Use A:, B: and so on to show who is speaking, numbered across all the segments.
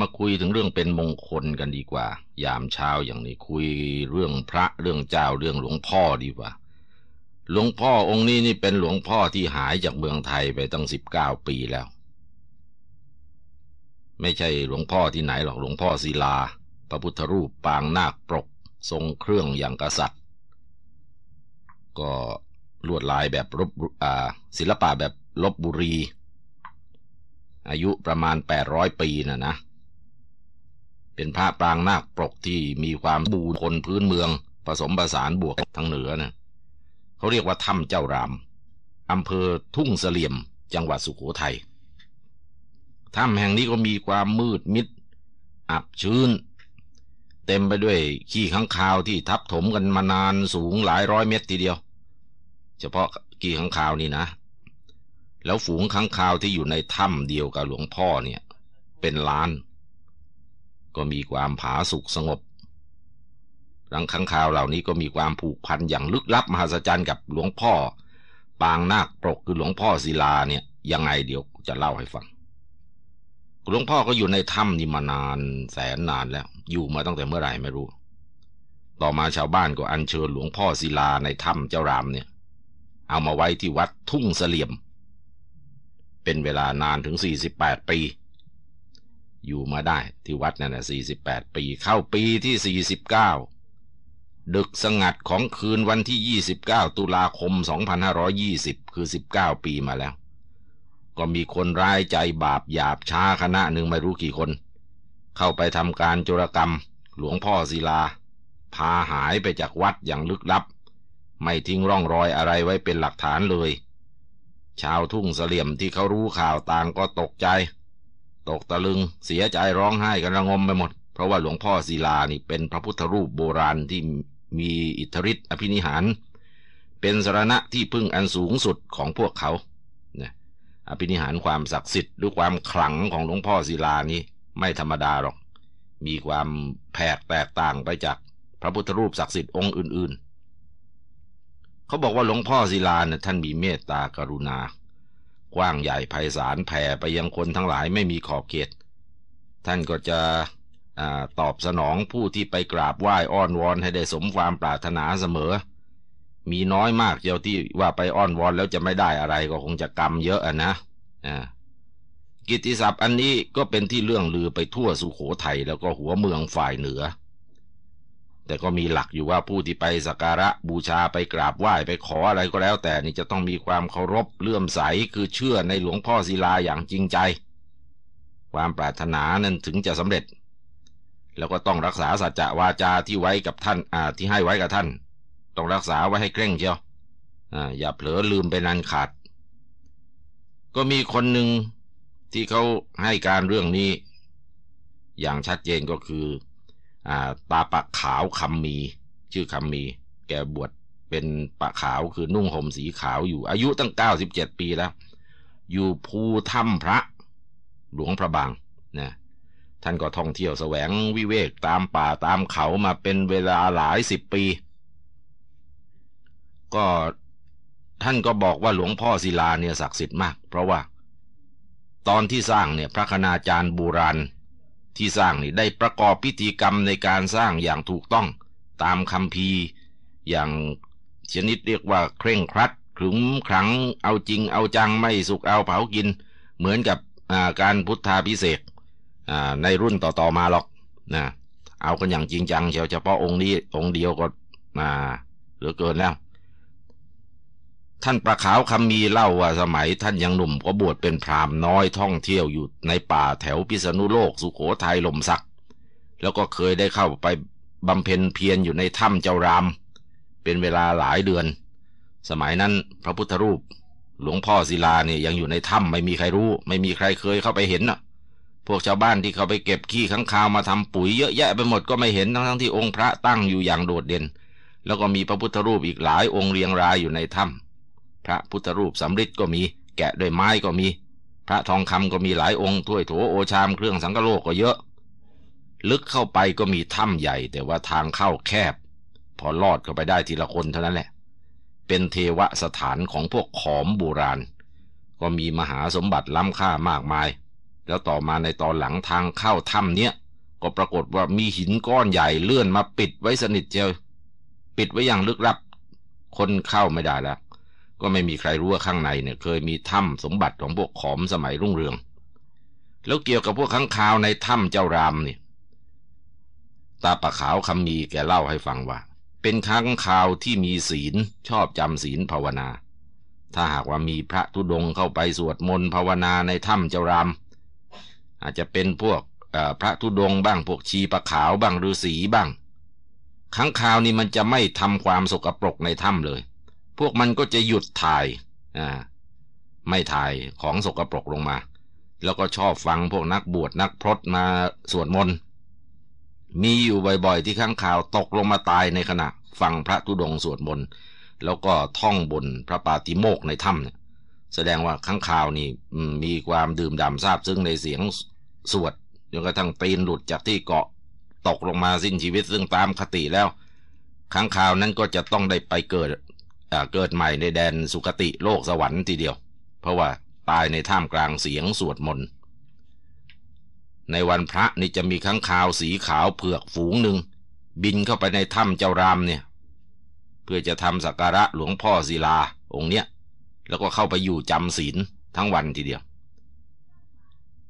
A: มาคุยถึงเรื่องเป็นมงคลกันดีกว่า ยามเช้าอย่างนี้คุยเรื่องพระเรื่องเจ้าเรื่องหลวงพ่อดีกว่า หลวงพ่อองค์นี้นี่เป็นหลวงพ่อที่หายจากเมืองไทยไปตั้งสิบเก้าปีแล้ว ไม่ใช่หลวงพ่อที่ไหนหรอกหลวงพ่อศิลา พระพุทธรูปปางนาคปรก ทรงเครื่องอย่างกษัตริย์ ก็ลวดลายแบบรบอ่าศิลปะแบบลบบุรีอายุประมาณแปดร้อยปีนะนะ เป็นพระปรางนาคปรกที่มีความบูรคนพื้นเมือง ผสมผสานบวกทางเหนือนะเขาเรียกว่าถ้ำเจ้ารามอำเภอทุ่งเสลี่ยม จังหวัดสุโขทัยถ้ำแห่งนี้ก็มีความมืดมิด อับชื้น เต็มไปด้วยขี้ข้างคาวที่ทับถมกันมานานสูงหลายร้อยเมตรทีเดียว เฉพาะขี้ข้างคาวนี่นะ แล้วฝูงข้างคาวที่อยู่ในถ้ำเดียวกับหลวงพ่อเนี่ย เป็นล้าน ก็มีความผาสุกสงบรังข้างคาวเหล่านี้ก็มีความผูกพันอย่างลึกลับมหัศจรรย์กับหลวงพ่อ ปางนาคปรกคือหลวงพ่อศิลาเนี่ยยังไงเดี๋ยวจะเล่าให้ฟัง หลวงพ่อก็อยู่ในถ้ำนี่มานานแสนนานแล้ว อยู่มาตั้งแต่เมื่อไหร่ไม่รู้ ต่อมาชาวบ้านก็อัญเชิญหลวงพ่อศิลาในถ้ำเจ้ารามเนี่ย เอามาไว้ที่วัดทุ่งเสลี่ยม เป็นเวลานานถึงสี่สิบแปดปี อยู่มาได้ที่วัดนั่นนะสี่สิบแปดปีเข้าปีที่สี่สิบเก้าดึกสงัดของคืนวันที่ยี่สิบเก้าตุลาคมสองพันห้าร้อยี่สิบคือสิบเก้าปีมาแล้ว ก็มีคนร้ายใจบาปหยาบช้าคณะหนึ่งไม่รู้กี่คน เข้าไปทำการจุรกรรม หลวงพ่อศิลา พาหายไปจากวัดอย่างลึกลับ ไม่ทิ้งร่องรอยอะไรไว้เป็นหลักฐานเลย ชาวทุ่งเสลี่ยมที่เขารู้ข่าวต่างก็ตกใจ ตกตะลึงเสียใจร้องไห้กันระงมไปหมด เพราะว่าหลวงพ่อศิลานี่เป็นพระพุทธรูปโบราณที่มีอิทธิฤทธิอภินิหาร เป็นสรณะที่พึ่งอันสูงสุดของพวกเขาอภินิหารความศักดิ์สิทธิ์หรือความขลังของหลวงพ่อศิลานี้ไม่ธรรมดาหรอก มีความแผกแตกต่างไปจากพระพุทธรูปศักดิ์สิทธิ์องค์อื่นๆ เขาบอกว่าหลวงพ่อศิลาเนี่ยท่านมีเมตตากรุณา กว้างใหญ่ไพศาลแผ่ไปยังคนทั้งหลายไม่มีขอบเขต ท่านก็จะอตอบสนองผู้ที่ไปกราบไหว้อ้อนวอนให้ได้สมความปรารถนาเสมอ มีน้อยมากเจ้าที่ว่าไปอ้อนวอนแล้วจะไม่ได้อะไรก็คงจะกรรมเยอะอะนะอ่ากิติศัพท์อันนี้ก็เป็นที่เรื่องลือไปทั่วสุโขทัยแล้วก็หัวเมืองฝ่ายเหนือ แต่ก็มีหลักอยู่ว่าผู้ที่ไปสักการะบูชาไปกราบไหว้ไปขออะไรก็แล้ว แต่นี่จะต้องมีความเคารพเลื่อมใสคือเชื่อในหลวงพ่อศิลาอย่างจริงใจ ความปรารถนานั้นถึงจะสำเร็จ แล้วก็ต้องรักษาสัจจะวาจาที่ไว้กับท่านอ่าที่ให้ไว้กับท่าน ต้องรักษาไว้ให้เคร่งเชียวอ่าอย่าเผลอลืมไปนันขาด ก็มีคนหนึ่งที่เขาให้การเรื่องนี้ อย่างชัดเจนก็คือ ตาปะขาวคำมี ชื่อคำมี แกบวชเป็นปะขาวคือนุ่งห่มสีขาวอยู่ อายุตั้งเก้าสิบเจ็ดปีแล้ว อยู่ภูถ้ำพระ หลวงพระบางนะท่านก็ท่องเที่ยวแสวงวิเวกตามป่าตามเขามาเป็นเวลาหลายสิบปี ก็ท่านก็บอกว่าหลวงพ่อศิลาเนี่ยศักดิ์สิทธิ์มาก เพราะว่า ตอนที่สร้างเนี่ยพระคณาจารย์บูราณ ที่สร้างนี่ได้ประกอบพิธีกรรมในการสร้างอย่างถูกต้อง ตามคำพีอย่างชนิดเรียกว่าเคร่งครัดขึงครั้งเอาจริงเอาจังไม่สุกเอาเผากิน เหมือนกับการพุทธาพิเศษในรุ่นต่อๆมาหรอกนะเอากันอย่างจริงจังเฉพาะองค์นี้องค์เดียวก็มาเหลือเกินแล้ว ท่านประขาวคำมีเล่าว่าสมัยท่านยังหนุ่มก็บวชเป็นพรามน้อยท่องเที่ยวอยู่ในป่าแถวพิษณุโลกสุขโขทัยลมสัก แล้วก็เคยได้เข้าไปบำเพ็ญเพียรอยู่ในถ้ำเจ้าราม เป็นเวลาหลายเดือน สมัยนั้นพระพุทธรูป หลวงพ่อศิลาเนี่ยยังอยู่ในถ้ำไม่มีใครรู้ ไม่มีใครเคยเข้าไปเห็นน่ะ พวกชาวบ้านที่เขาไปเก็บขี้ข้างคาวมาทำปุ๋ยเยอะแยะไปหมดก็ไม่เห็นทั้งทั้งที่องค์พระตั้งอยู่อย่างโดดเด่น แล้วก็มีพระพุทธรูปอีกหลายองค์เรียงรายอยู่ในถ้ำ พระพุทธรูปสำริดก็มี แกะด้วยไม้ก็มี พระทองคำก็มีหลายองค์ถ้วยโถโอชามเครื่องสังกโลกก็เยอะ ลึกเข้าไปก็มีถ้ำใหญ่ แต่ว่าทางเข้าแคบ พอลอดเข้าไปได้ทีละคนเท่านั้นแหละ เป็นเทวสถานของพวกขอมโบราณ ก็มีมหาสมบัติล้ำค่ามากมาย แล้วต่อมาในตอนหลังทางเข้าถ้ำเนี้ยก็ปรากฏว่ามีหินก้อนใหญ่เลื่อนมาปิดไว้สนิทเจียว ปิดไว้อย่างลึกลับ คนเข้าไม่ได้แล้ว ก็ไม่มีใครรู้ว่าข้างในเนี่ยเคยมีถ้ำสมบัติของพวกขอมสมัยรุ่งเรือง แล้วเกี่ยวกับพวกข้างคาวในถ้ำเจ้ารามเนี่ยตาปะขาวคำมีแกเล่าให้ฟังว่า เป็นค้างคาวที่มีศีลชอบจำศีลภาวนา ถ้าหากว่ามีพระธุดงเข้าไปสวดมนต์ภาวนาในถ้ำเจ้าราม อาจจะเป็นพวกพระธุดงบ้างพวกชีปะขาวบ้างฤาษีบ้างค้างคาวนี่มันจะไม่ทำความสกปรกในถ้ำเลย พวกมันก็จะหยุดถ่ายอ่าไม่ถ่ายของสกปรกลงมา แล้วก็ชอบฟังพวกนักบวชนักพรตมาสวดมนต์มีอยู่บ่อยๆ ที่ข้างข่าวตกลงมาตายในขณะ ฟังพระธุดงสวดมนต์แล้วก็ท่องบนพระปาติโมกในถ้ำเนี่ยแสดงว่าข้างข่าวนี่มีความดื่มด่ำทราบซึ่งในเสียงสวดจนกระทั่งตีนหลุดจากที่เกาะตกลงมาสิ้นชีวิตซึ่งตามคติแล้วข้างข่าวนั้นก็จะต้องได้ไปเกิด เกิดใหม่ในแดนสุคติโลกสวรรค์ทีเดียว เพราะว่าตายในท่ามกลางเสียงสวดมนต์ในวันพระนี่จะมีข้างคาวสีขาวเผือกฝูงหนึ่ง บินเข้าไปในถ้ำเจ้ารามเนี่ย เพื่อจะทำสักการะหลวงพ่อศิลาองค์เนี้ย แล้วก็เข้าไปอยู่จำศีลทั้งวันทีเดียว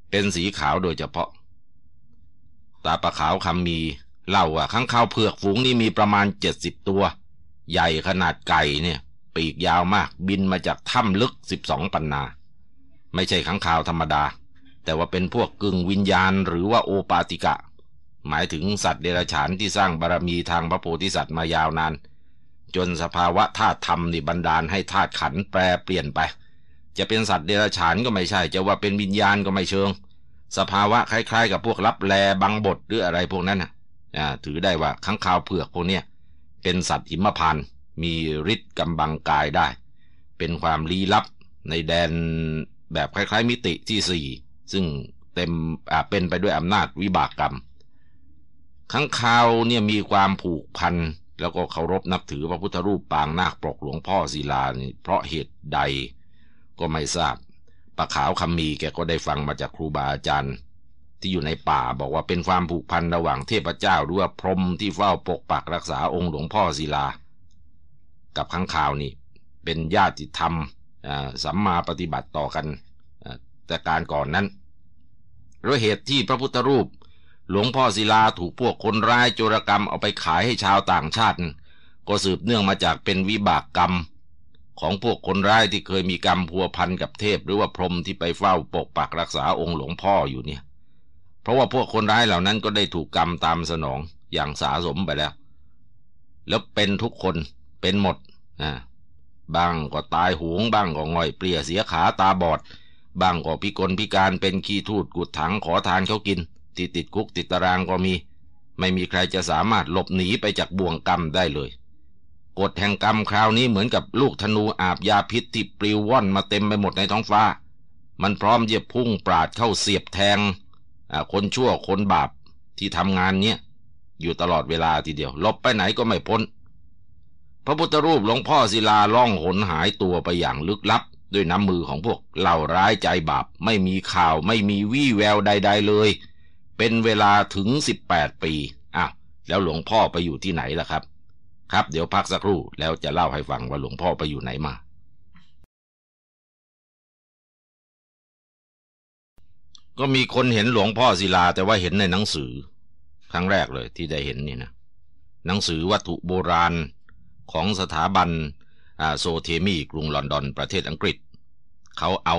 A: เป็นสีขาวโดยเฉพาะ ตาปะขาวคำมีเล่าว่าข้างคาวเผือกฝูงนี้มีประมาณเจ็ดสิบตัว ใหญ่ขนาดไก่เนี่ย ปีกยาวมากบินมาจากถ้ำลึกสิบสองปันนา ไม่ใช่ข้างคาวธรรมดา แต่ว่าเป็นพวกกึ่งวิญญาณหรือว่าโอปาติกะ หมายถึงสัตว์เดรัจฉานที่สร้างบารมีทางพระโพธิสัตว์มายาวนาน จนสภาวะธาตุธรรมนี่บันดาลให้ธาตุขันแปรเปลี่ยนไป จะเป็นสัตว์เดรัจฉานก็ไม่ใช่ จะว่าเป็นวิญญาณก็ไม่เชิง สภาวะคล้าย ๆ กับพวกรับแลบังบทหรืออะไรพวกนั้นนะถือได้ว่าข้างคาวเผือกพวกเนี้ย เป็นสัตว์หิมพานมีฤทธิ์กำบังกายได้ เป็นความลี้ลับในแดนแบบคล้ายๆ มิติที่สี่ซึ่งเต็มเป็นไปด้วยอำนาจวิบากกรรมข้างคาวเนี่ยมีความผูกพันแล้วก็เคารพนับถือพระพุทธรูปปางนาคปรกหลวงพ่อศิลานี่เพราะเหตุใดก็ไม่ทราบปะขาวคำมีแกก็ได้ฟังมาจากครูบาอาจารย์ ที่อยู่ในป่าบอกว่าเป็นความผูกพันระหว่างเทพเจ้าหรือว่าพรหมที่เฝ้าปกปักรักษาองค์หลวงพ่อศิลา กับข้างข่าวนี่เป็นญาติธรรมสัมมาปฏิบัติต่อกันแต่การก่อนนั้นเพราะเหตุที่พระพุทธรูป หลวงพ่อศิลาถูกพวกคนร้ายโจรกรรมเอาไปขายให้ชาวต่างชาติ ก็สืบเนื่องมาจากเป็นวิบากกรรม ของพวกคนร้ายที่เคยมีกรรมพัวพันกับเทพ หรือว่าพรหมที่ไปเฝ้าปกปักรักษาองค์หลวงพ่ออยู่เนี่ย เพราะว่าพวกคนร้ายเหล่านั้นก็ได้ถูกกรรมตามสนองอย่างสาสมไปแล้ว แล้วเป็นทุกคนเป็นหมดนะบ้างก็ตายหวงบ้างก็ง่อยเปลี่ยเสียขาตาบอดบางก็พิกลพิการเป็นขี้ทูดกุดถังขอทานเขากิน ที่ติดคุกติดตารางก็มี ไม่มีใครจะสามารถหลบหนีไปจากบ่วงกรรมได้เลยกฎแห่งกรรมคราวนี้เหมือนกับลูกธนูอาบยาพิษที่ปลิวว่อนมาเต็มไปหมดในท้องฟ้า มันพร้อมจะพุ่งปราดเข้าเสียบแทง คนชั่วคนบาปที่ทำงานเนี้ยอยู่ตลอดเวลาทีเดียวลบไปไหนก็ไม่พ้น พระพุทธรูปหลวงพ่อศิลาล่องหนหายตัวไปอย่างลึกลับ ด้วยน้ำมือของพวกเหล่าร้ายใจบาป ไม่มีข่าวไม่มีวี่แววใด ๆ เลย เป็นเวลาถึงสิบแปดปีอ้าวแล้วหลวงพ่อไปอยู่ที่ไหนล่ะครับ ครับ เดี๋ยวพักสักครู่แล้วจะเล่าให้ฟังว่าหลวงพ่อไปอยู่ไหนมา ก็มีคนเห็นหลวงพ่อศิลาแต่ว่าเห็นในหนังสือ ครั้งแรกเลยที่ได้เห็นนี่นะหนังสือวัตถุโบราณของสถาบันโซเทมีกรุงลอนดอนประเทศอังกฤษ เขาเอา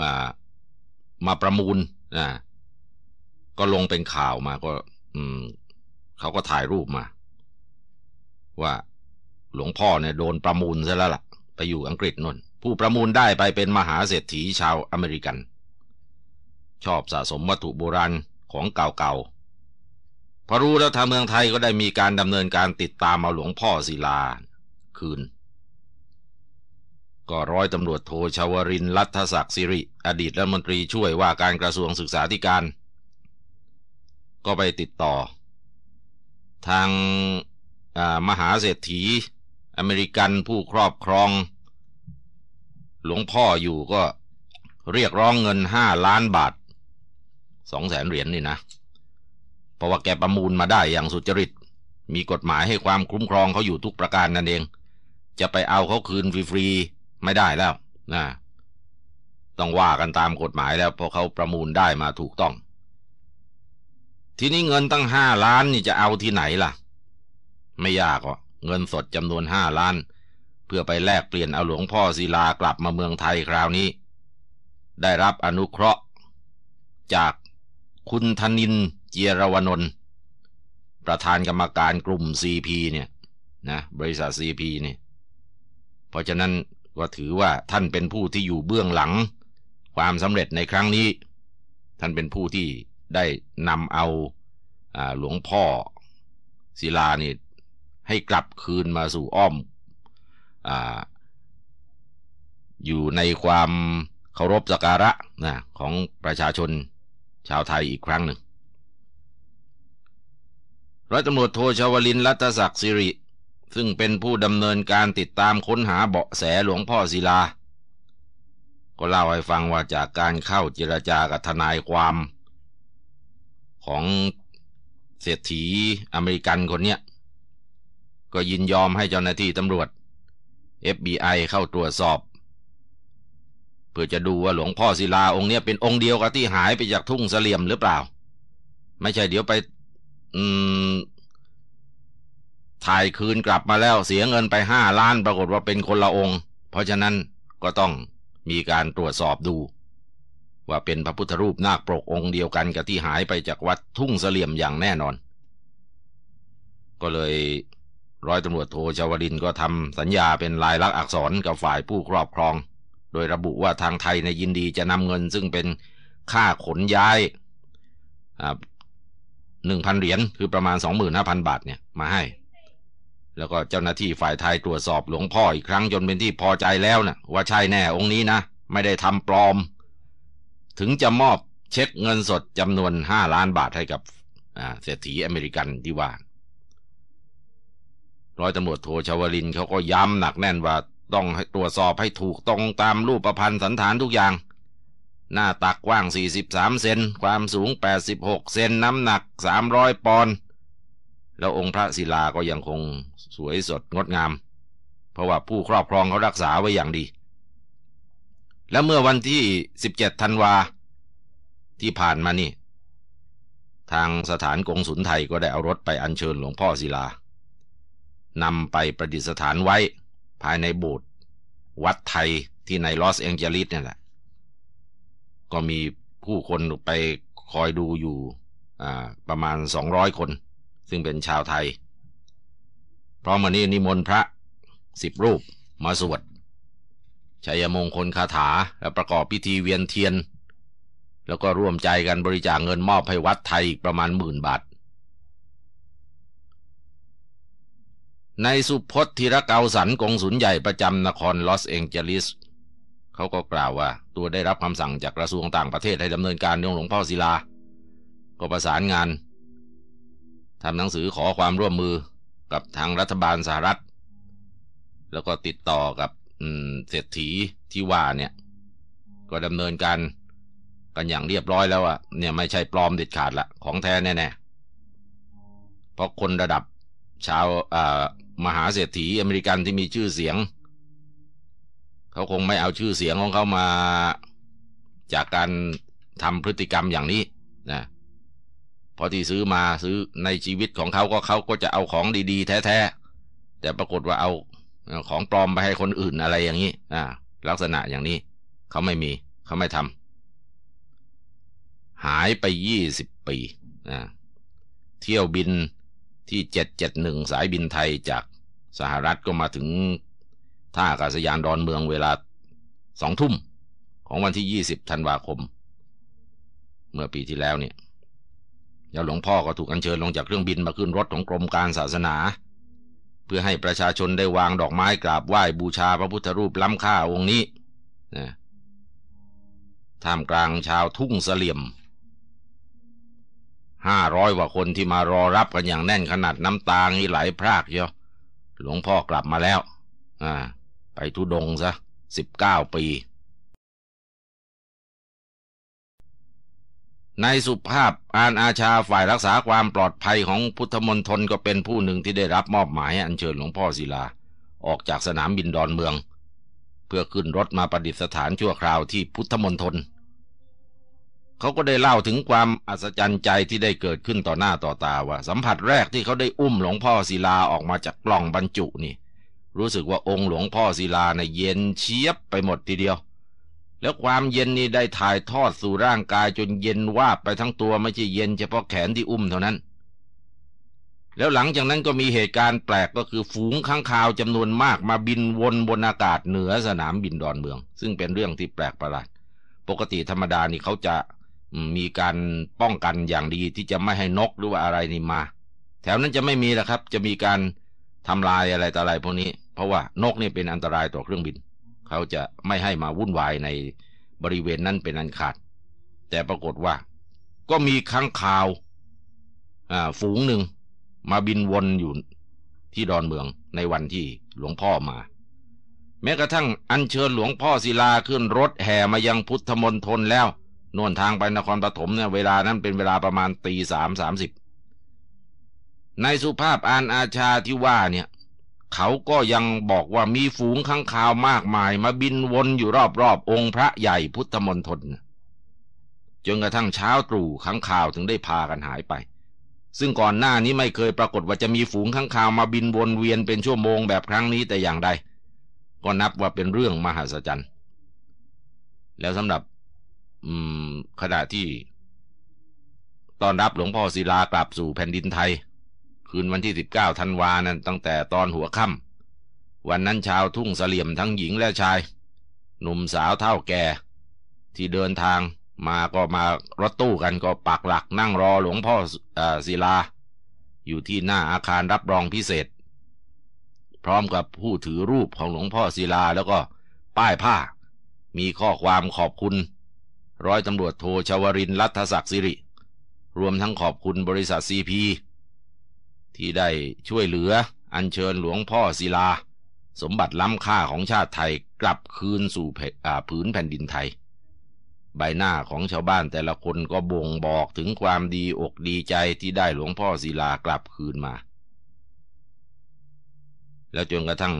A: อามาประมูลนะก็ลงเป็นข่าวมาก็อืมเขาก็ถ่ายรูปมา ว่าหลวงพ่อเนี่ยโดนประมูลซะแล้วล่ะ ไปอยู่อังกฤษนนผู้ประมูลได้ไปเป็นมหาเศรษฐีชาวอเมริกัน ชอบสะสมวัตถุโบราณของเก่าๆ พอรู้แล้วทางเมืองไทยก็ได้มีการดำเนินการติดตามมาหลวงพ่อศิลา คืน ก็ร้อยตำรวจโทชาวรินรัฐศักดิ์สิริ อดีตรัฐมนตรีช่วยว่าการกระทรวงศึกษาธิการ ก็ไปติดต่อ ทางมหาเศรษฐี อเมริกันผู้ครอบครอง หลวงพ่ออยู่ก็เรียกร้องเงินห้าล้านบาท สองแสนเหรียญนนี่นะ เพราะว่าแกประมูลมาได้อย่างสุจริต มีกฎหมายให้ความคุ้มครองเขาอยู่ทุกประการนั่นเอง จะไปเอาเขาคืนฟรีๆไม่ได้แล้วนะต้องว่ากันตามกฎหมายแล้วเพราะเขาประมูลได้มาถูกต้อง ทีนี้เงินตั้งห้าล้านนี่จะเอาที่ไหนล่ะ ไม่ยากหรอกเงินสดจำนวนห้าล้าน เพื่อไปแลกเปลี่ยนเอาหลวงพ่อศิลากลับมาเมืองไทยคราวนี้ ได้รับอนุเคราะห์ จาก คุณธนินเจียรวนนท์ประธานกรรมการกลุ่ม CP เนี่ยนะบริษัท CP เนี่ยเพราะฉะนั้นก็ถือว่าท่านเป็นผู้ที่อยู่เบื้องหลัง ความสำเร็จในครั้งนี้ ท่านเป็นผู้ที่ได้นำเอาหลวงพ่อศิลานี่ให้กลับคืนมาสู่อ้อมออยู่ในความเคารพสักการะนะของประชาชน ชาวไทยอีกครั้งหนึ่ง ร้อยตำรวจโทชาวลินรัตศักดิ์สิริ ซึ่งเป็นผู้ดำเนินการติดตามค้นหาเบาะแสหลวงพ่อศิลา ก็เล่าให้ฟังว่าจากการเข้าเจรจากับทนายความ ของเศรษฐีอเมริกันคนเนี้ย ก็ยินยอมให้เจ้าหน้าที่ตำรวจ FBI เข้าตรวจสอบ เพื่อจะดูว่าหลวงพ่อศิลาองค์นี้เป็นองค์เดียวกับที่หายไปจากทุ่งเสลี่ยมหรือเปล่า ไม่ใช่เดี๋ยวไปถ่ายคืนกลับมาแล้วเสียเงินไปห้าล้านปรากฏว่าเป็นคนละองค์ เพราะฉะนั้นก็ต้องมีการตรวจสอบดู ว่าเป็นพระพุทธรูปนาคปรกองค์เดียวกันกับที่หายไปจากวัดทุ่งเสลี่ยมอย่างแน่นอน ก็เลยร้อยตำรวจโทชาวดินก็ทำสัญญาเป็นลายลักษณ์อักษรกับฝ่ายผู้ครอบครอง โดยระบุว่าทางไทยในยินดีจะนำเงินซึ่งเป็นค่าขนย้ายหนึ่งพันเหรียญคือประมาณสองหมื่นห้าพันบาทเนี่ยมาให้ แล้วก็เจ้าหน้าที่ฝ่ายไทยตรวจสอบหลวงพ่ออีกครั้งจนเป็นที่พอใจแล้วนะว่าใช่แน่องค์นี้นะ ไม่ได้ทำปลอม ถึงจะมอบเช็คเงินสดจำนวนห้าล้านบาทให้กับเศรษฐีอเมริกันที่ว่าร้อยตำรวจโทชาวลินเขาก็ย้ำหนักแน่นว่า ต้องตรวจสอบให้ถูกตรงตามรูปประพันธ์สันฐานทุกอย่าง หน้าตักกว้าง 43 เซน ความสูง 86 เซน น้ำหนัก 300 ปอนด์แล้วองค์พระศิลาก็ยังคงสวยสดงดงาม เพราะว่าผู้ครอบครองเขารักษาไว้อย่างดี และเมื่อวันที่ 17 ธันวา ที่ผ่านมานี่ ทางสถานกงสุลไทยก็ได้เอารถไปอัญเชิญหลวงพ่อศิลานำไปประดิษฐานไว้ ภายในโบสถ์วัดไทยที่ในลอสแองเจลิสเนี่ยแหละ ก็มีผู้คนไปคอยดูอยู่ประมาณสองร้อยคน ซึ่งเป็นชาวไทย เพราะมันนี้นิมนต์พระสิบรูปมาสวดชัยมงคลคาถาและประกอบพิธีเวียนเทียน แล้วก็ร่วมใจกันบริจาคเงินมอบให้วัดไทยประมาณหมื่นบาท ในสุพจน์ธีรเกาสันกงสุนใหญ่ประจำนครลอสแองเจลิสเขาก็กล่าวว่า ตัวได้รับคำสั่งจากกระทรวงต่างประเทศให้ดำเนินการเรื่องหลวงพ่อศิลา ก็ประสานงานทำหนังสือขอความร่วมมือกับทางรัฐบาลสหรัฐ แล้วก็ติดต่อกับเศรษฐีที่ว่าเนี่ย ก็ดำเนินการกันอย่างเรียบร้อยแล้วอะเนี่ยไม่ใช่ปลอมเด็ดขาดละของแท้แน่ๆเพราะคนระดับชาว มหาเศรษฐีอเมริกันที่มีชื่อเสียง เขาคงไม่เอาชื่อเสียงของเขามา จากการทำพฤติกรรมอย่างนี้นะพอที่ซื้อมาซื้อในชีวิตของเขาก็เขาก็จะเอาของดีๆ แท้ๆ แต่ปรากฏว่าเอาของปลอมไปให้คนอื่นอะไรอย่างนี้อ่าลักษณะอย่างนี้ เขาไม่มีเขาไม่ทำหายไปยี่สิบปีอ่าเที่ยวบิน ที่เจ็ดเจ็ดหนึ่งสายบินไทยจากสหรัฐก็มาถึงท่าอากาศยานดอนเมืองเวลาสองทุ่มของวันที่ยี่สิบธันวาคม เมื่อปีที่แล้วเนี่ยแล้วหลวงพ่อก็ถูกอัญเชิญลงจากเครื่องบินมาขึ้นรถของกรมการศาสนา เพื่อให้ประชาชนได้วางดอกไม้กราบไหว้บูชาพระพุทธรูปล้ำค่าองค์นี้นะท่ามกลางชาวทุ่งเสลี่ยม ห้าร้อยกว่าคนที่มารอรับกันอย่างแน่นขนาดน้ำตานี่ไหลพรากเชียวหลวงพ่อกลับมาแล้ว อ่า ไปทุดงซะสิบเก้าปีนายสุภาพอานอาชาฝ่ายรักษาความปลอดภัยของพุทธมณฑลก็เป็นผู้หนึ่งที่ได้รับมอบหมายอัญเชิญหลวงพ่อศิลา ออกจากสนามบินดอนเมือง เพื่อขึ้นรถมาประดิษฐานชั่วคราวที่พุทธมณฑล เขาก็ได้เล่าถึงความอัศจรรย์ใจที่ได้เกิดขึ้นต่อหน้าต่อตาว่า สัมผัสแรกที่เขาได้อุ้มหลวงพ่อศิลาออกมาจากกล่องบรรจุนี่ รู้สึกว่าองค์หลวงพ่อศิลาเนะ่ยเย็นเชียบไปหมดทีเดียว แล้วความเย็นนี้ได้ถ่ายทอดสู่ร่างกายจนเย็นวาบไปทั้งตัวไม่ใช่เย็นเฉพาะแขนที่อุ้มเท่านั้น แล้วหลังจากนั้นก็มีเหตุการณ์แปลกก็คือฝูงข้างคาวจำนวนมากมาบินวนบนอากาศเหนือสนามบินดอนเมือง ซึ่งเป็นเรื่องที่แปลกประหลาดปกติธรรมดานี่เขาจะ มีการป้องกันอย่างดีที่จะไม่ให้นกหรือว่าอะไรนี่มา แถวนั้นจะไม่มีแล้วครับ จะมีการทำลายอะไรต่ออะไรพวกนี้ เพราะว่านกนี่เป็นอันตรายต่อเครื่องบิน เขาจะไม่ให้มาวุ่นวายในบริเวณนั้นเป็นอันขาด แต่ปรากฏว่า ก็มีค้างคาวฝูงหนึ่งมาบินวนอยู่ที่ดอนเมืองในวันที่หลวงพ่อมา แม้กระทั่งอัญเชิญหลวงพ่อศิลาขึ้นรถแห่มายังพุทธมณฑลแล้ว นวนทางไปนครปฐมเนี่ยเวลานั้นเป็นเวลาประมาณตีสามสามสิบในสุภาพอานอาชาที่ว่าเนี่ยเขาก็ยังบอกว่ามีฝูงข้างคาวมากมาย มาบินวนอยู่รอบๆองค์พระใหญ่พุทธมณฑลจนกระทั่งเช้าตรู่ข้างคาวถึงได้พากันหายไป ซึ่งก่อนหน้านี้ไม่เคยปรากฏว่าจะมีฝูงข้างคาวมาบินวนเวียนเป็นชั่วโมงแบบครั้งนี้แต่อย่างใดก็นับว่าเป็นเรื่องมหัศจรรย์ แล้วสำหรับ ขณะที่ตอนรับหลวงพ่อศิลากลับสู่แผ่นดินไทย คืนวันที่สิบเก้าธันวานั้นตั้งแต่ตอนหัวค่ำวันนั้นชาวทุ่งเสลี่ยมทั้งหญิงและชาย หนุ่มสาวเท่าแก่ ที่เดินทางมาก็มารถตู้กันก็ปักหลักนั่งรอหลวงพ่ออศิลา อยู่ที่หน้าอาคารรับรองพิเศษ พร้อมกับผู้ถือรูปของหลวงพ่อศิลาแล้วก็ป้ายผ้า มีข้อความขอบคุณ ร้อยตำรวจโทชวรินรัฐศักดิ์สิริ รวมทั้งขอบคุณบริษัทซีพีที่ได้ช่วยเหลืออัญเชิญหลวงพ่อศิลา สมบัติล้ำค่าของชาติไทยกลับคืนสู่ผืนแผ่นดินไทย ใบหน้าของชาวบ้านแต่ละคนก็บ่งบอกถึงความดีอกดีใจที่ได้หลวงพ่อศิลากลับคืนมา แล้วจนกระทั่ง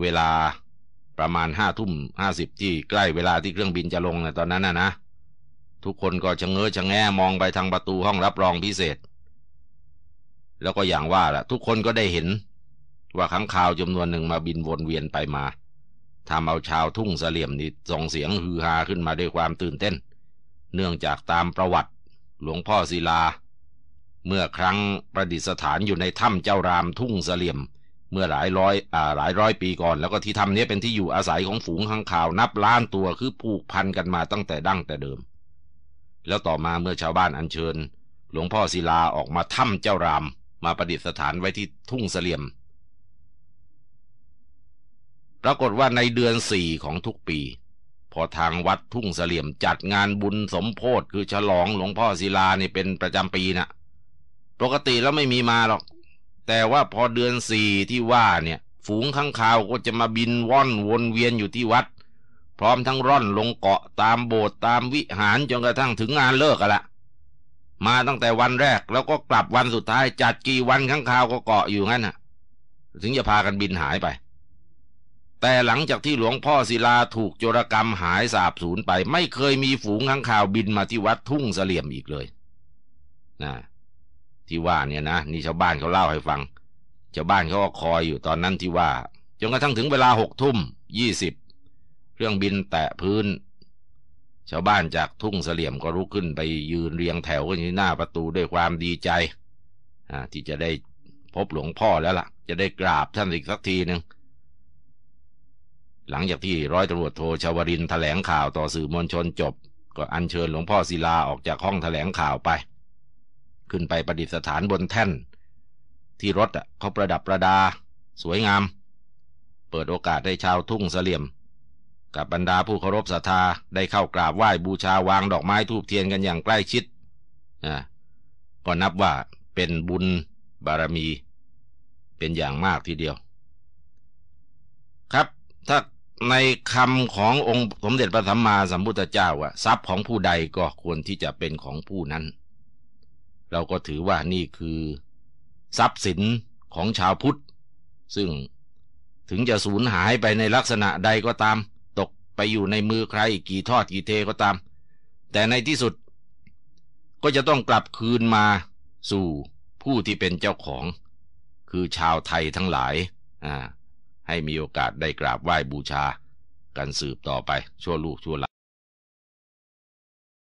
A: เวลา ประมาณห้าทุ่มห้าสิบที่ใกล้เวลาที่เครื่องบินจะลงในตอนนั้นนะนะ ทุกคนก็ชะเง้อชะแงมองไปทางประตูห้องรับรองพิเศษ แล้วก็อย่างว่าแหละทุกคนก็ได้เห็น ว่าข้างคาวจำนวนหนึ่งมาบินวนเวียนไปมาทำเอาชาวทุ่งเสลี่ยมนี่ส่งเสียงฮือฮาขึ้นมาด้วยความตื่นเต้น เนื่องจากตามประวัติ หลวงพ่อศิลา เมื่อครั้งประดิษฐานอยู่ในถ้ำเจ้ารามทุ่งเสลี่ยม เมื่อหลายร้อยอ่าหลายร้อยปีก่อน แล้วก็ที่ถ้ำนี้เป็นที่อยู่อาศัยของฝูงข้างคาวนับล้านตัวคือผูกพันกันมาตั้งแต่ดั้งแต่เดิม แล้วต่อมาเมื่อชาวบ้านอัญเชิญ หลวงพ่อศิลาออกมาถ้ำเจ้าราม มาประดิษฐานไว้ที่ทุ่งเสลี่ยม ปรากฏว่าในเดือนสี่ของทุกปี พอทางวัดทุ่งเสลี่ยมจัดงานบุญสมโพธคือฉลองหลวงพ่อศิลานี่เป็นประจำปีน่ะ ปกติแล้วไม่มีมาหรอก แต่ว่าพอเดือนสี่ที่ว่าเนี่ย ฝูงข้างคาวก็จะมาบินว่อนวนเวียนอยู่ที่วัด พร้อมทั้งร่อนลงเกาะตามโบสถ์ตามวิหารจนกระทั่งถึงงานเลิกกันละมาตั้งแต่วันแรกแล้วก็กลับวันสุดท้ายจัดกี่วันข้างคาวก็เกาะอยู่งั้นน่ะ ถึงจะพากันบินหายไป แต่หลังจากที่หลวงพ่อศิลาถูกโจรกรรมหายสาบสูญไป ไม่เคยมีฝูงข้างคาวบินมาที่วัดทุ่งเสลี่ยมอีกเลยนะ ที่ว่าเนี่ยนะนี่ชาวบ้านเขาเล่าให้ฟังชาวบ้านเขาก็คอยอยู่ตอนนั้นที่ว่าจนกระทั่งถึงเวลาหกทุ่มยี่สิบเครื่องบินแตะพื้น ชาวบ้านจากทุ่งเสลี่ยมก็ลุกขึ้นไปยืนเรียงแถวกันที่หน้าประตูด้วยความดีใจที่จะได้พบหลวงพ่อแล้วล่ะ จะได้กราบท่านอีกสักทีหนึ่งหลังจากที่ร้อยตำรวจโทชาวรินแถลงข่าวต่อสื่อมวลชนจบ ก็อัญเชิญหลวงพ่อศิลาออกจากห้องแถลงข่าวไป ขึ้นไปประดิษฐานบนแท่น ที่รถเขาประดับประดา สวยงาม เปิดโอกาสให้ชาวทุ่งเสลี่ยม กับบรรดาผู้เคารพศรัทธาได้เข้ากราบไหว้บูชาวางดอกไม้ทูบเทียนกันอย่างใกล้ชิดอ่าก็นับว่าเป็นบุญบารมี เป็นอย่างมากทีเดียว ครับ ถ้าในคำขององค์สมเด็จพระสัมมาสัมพุทธเจ้าว่าทรัพย์ของผู้ใดก็ควรที่จะเป็นของผู้นั้น เราก็ถือว่านี่คือ ทรัพย์สินของชาวพุทธ ซึ่งถึงจะสูญหายไปในลักษณะใดก็ตาม ตกไปอยู่ในมือใครกี่ทอดกี่เทก็ตาม แต่ในที่สุด ก็จะต้องกลับคืนมาสู่ผู้ที่เป็นเจ้าของ คือชาวไทยทั้งหลายให้มีโอกาสได้กราบไหว้บูชา กันสืบต่อไปชั่วลูกชั่วหลาน